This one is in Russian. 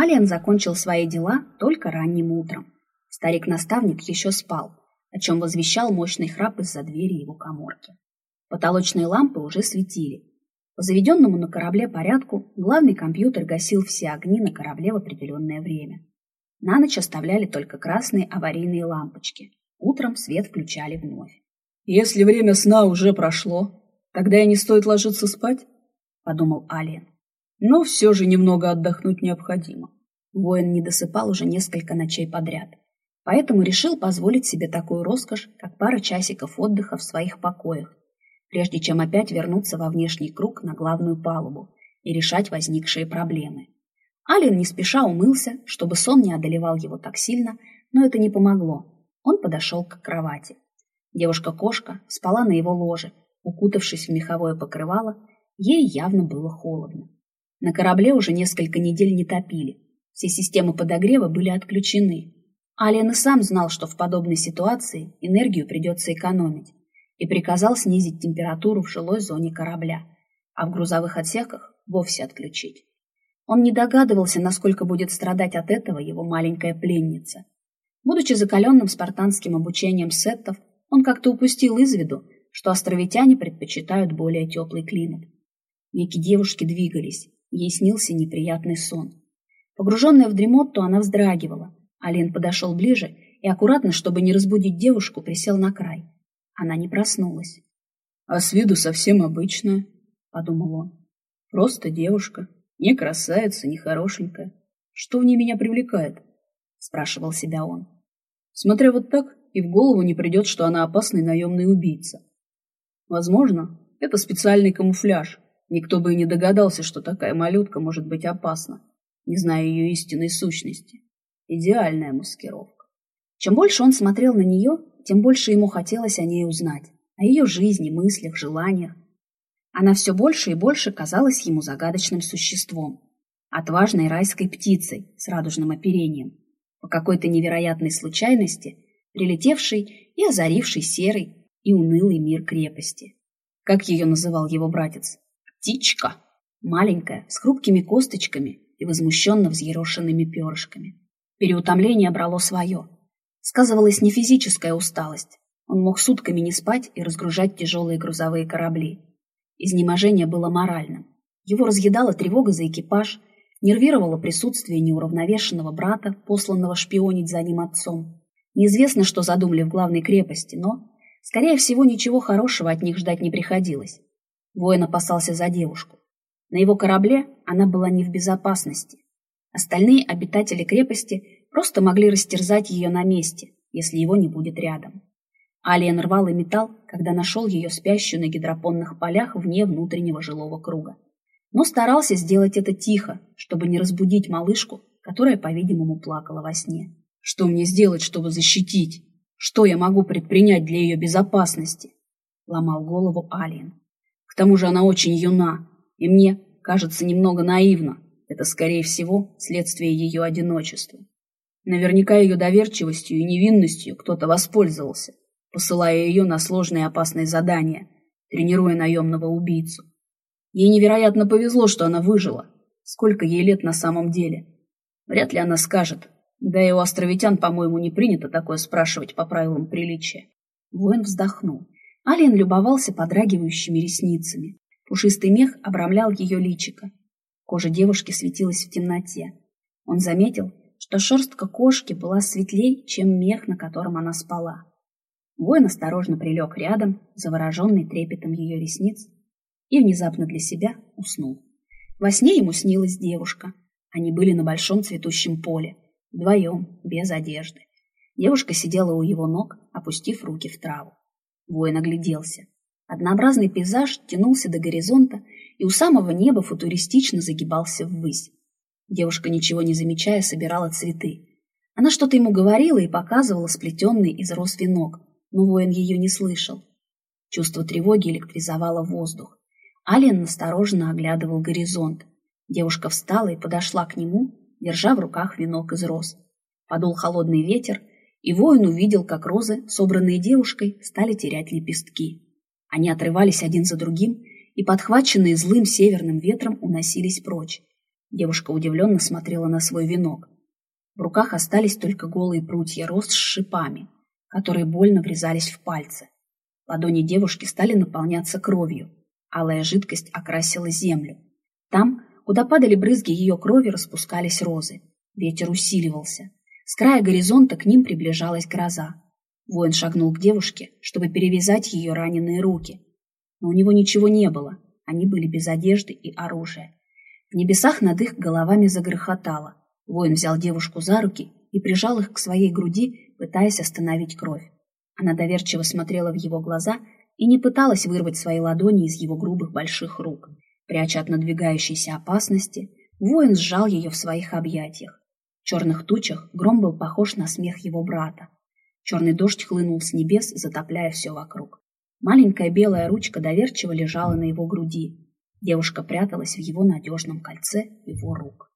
Алиан закончил свои дела только ранним утром. Старик-наставник еще спал, о чем возвещал мощный храп из-за двери его коморки. Потолочные лампы уже светили. По заведенному на корабле порядку главный компьютер гасил все огни на корабле в определенное время. На ночь оставляли только красные аварийные лампочки. Утром свет включали вновь. «Если время сна уже прошло, тогда и не стоит ложиться спать», — подумал Алиен. «Но все же немного отдохнуть необходимо». Воин не досыпал уже несколько ночей подряд, поэтому решил позволить себе такую роскошь, как пара часиков отдыха в своих покоях, прежде чем опять вернуться во внешний круг на главную палубу и решать возникшие проблемы. Ален не спеша умылся, чтобы сон не одолевал его так сильно, но это не помогло. Он подошел к кровати. Девушка-кошка спала на его ложе, укутавшись в меховое покрывало, ей явно было холодно. На корабле уже несколько недель не топили, все системы подогрева были отключены. Ален и сам знал, что в подобной ситуации энергию придется экономить, и приказал снизить температуру в жилой зоне корабля, а в грузовых отсеках вовсе отключить. Он не догадывался, насколько будет страдать от этого его маленькая пленница. Будучи закаленным спартанским обучением сеттов, он как-то упустил из виду, что островитяне предпочитают более теплый климат. Веки девушки двигались, ей снился неприятный сон. Погруженная в дремоту, она вздрагивала. Алин подошел ближе и аккуратно, чтобы не разбудить девушку, присел на край. Она не проснулась. «А с виду совсем обычная», — подумал он. «Просто девушка, не красавица, не хорошенькая. Что в ней меня привлекает? Спрашивал себя он. Смотря вот так, и в голову не придет, что она опасный наемный убийца. Возможно, это специальный камуфляж. Никто бы и не догадался, что такая малютка может быть опасна, не зная ее истинной сущности. Идеальная маскировка. Чем больше он смотрел на нее, тем больше ему хотелось о ней узнать, о ее жизни, мыслях, желаниях. Она все больше и больше казалась ему загадочным существом, отважной райской птицей с радужным оперением, по какой-то невероятной случайности прилетевшей и озарившей серый и унылый мир крепости. Как ее называл его братец? Птичка. Маленькая, с хрупкими косточками и возмущенно взъерошенными перышками. Переутомление брало свое. Сказывалась не физическая усталость. Он мог сутками не спать и разгружать тяжелые грузовые корабли. Изнеможение было моральным. Его разъедала тревога за экипаж, нервировало присутствие неуравновешенного брата, посланного шпионить за ним отцом. Неизвестно, что задумали в главной крепости, но, скорее всего, ничего хорошего от них ждать не приходилось. Воин опасался за девушку. На его корабле она была не в безопасности. Остальные обитатели крепости просто могли растерзать ее на месте, если его не будет рядом. Алиен рвал и металл, когда нашел ее спящую на гидропонных полях вне внутреннего жилого круга. Но старался сделать это тихо, чтобы не разбудить малышку, которая, по-видимому, плакала во сне. Что мне сделать, чтобы защитить? Что я могу предпринять для ее безопасности? Ломал голову Алиен. Тому же она очень юна, и мне кажется немного наивно. Это, скорее всего, следствие ее одиночества. Наверняка ее доверчивостью и невинностью кто-то воспользовался посылая ее на сложные и опасные задания, тренируя наемного убийцу. Ей невероятно повезло, что она выжила. Сколько ей лет на самом деле? Вряд ли она скажет. Да и у островитян, по-моему, не принято такое спрашивать по правилам приличия. Воин вздохнул. Алien любовался подрагивающими ресницами. Пушистый мех обрамлял ее личико. Кожа девушки светилась в темноте. Он заметил, что шерстка кошки была светлей, чем мех, на котором она спала. Воин осторожно прилег рядом, завороженный трепетом ее ресниц, и внезапно для себя уснул. Во сне ему снилась девушка. Они были на большом цветущем поле, вдвоем, без одежды. Девушка сидела у его ног, опустив руки в траву. Воин огляделся. Однообразный пейзаж тянулся до горизонта, и у самого неба футуристично загибался ввысь. Девушка, ничего не замечая, собирала цветы. Она что-то ему говорила и показывала сплетенный из роз венок, но воин ее не слышал. Чувство тревоги электризовало воздух. Ален настороженно оглядывал горизонт. Девушка встала и подошла к нему, держа в руках венок из роз. Подул холодный ветер, и воин увидел, как розы, собранные девушкой, стали терять лепестки. Они отрывались один за другим и, подхваченные злым северным ветром, уносились прочь. Девушка удивленно смотрела на свой венок. В руках остались только голые прутья роз с шипами, которые больно врезались в пальцы. Ладони девушки стали наполняться кровью. Алая жидкость окрасила землю. Там, куда падали брызги ее крови, распускались розы. Ветер усиливался. С края горизонта к ним приближалась гроза. Воин шагнул к девушке, чтобы перевязать ее раненые руки. Но у него ничего не было. Они были без одежды и оружия. В небесах над их головами загрохотало. Воин взял девушку за руки и прижал их к своей груди, пытаясь остановить кровь. Она доверчиво смотрела в его глаза и не пыталась вырвать свои ладони из его грубых больших рук. Пряча от надвигающейся опасности, воин сжал ее в своих объятиях. Черных тучах гром был похож на смех его брата. Черный дождь хлынул с небес, затопляя все вокруг. Маленькая белая ручка доверчиво лежала на его груди. Девушка пряталась в его надежном кольце его рук.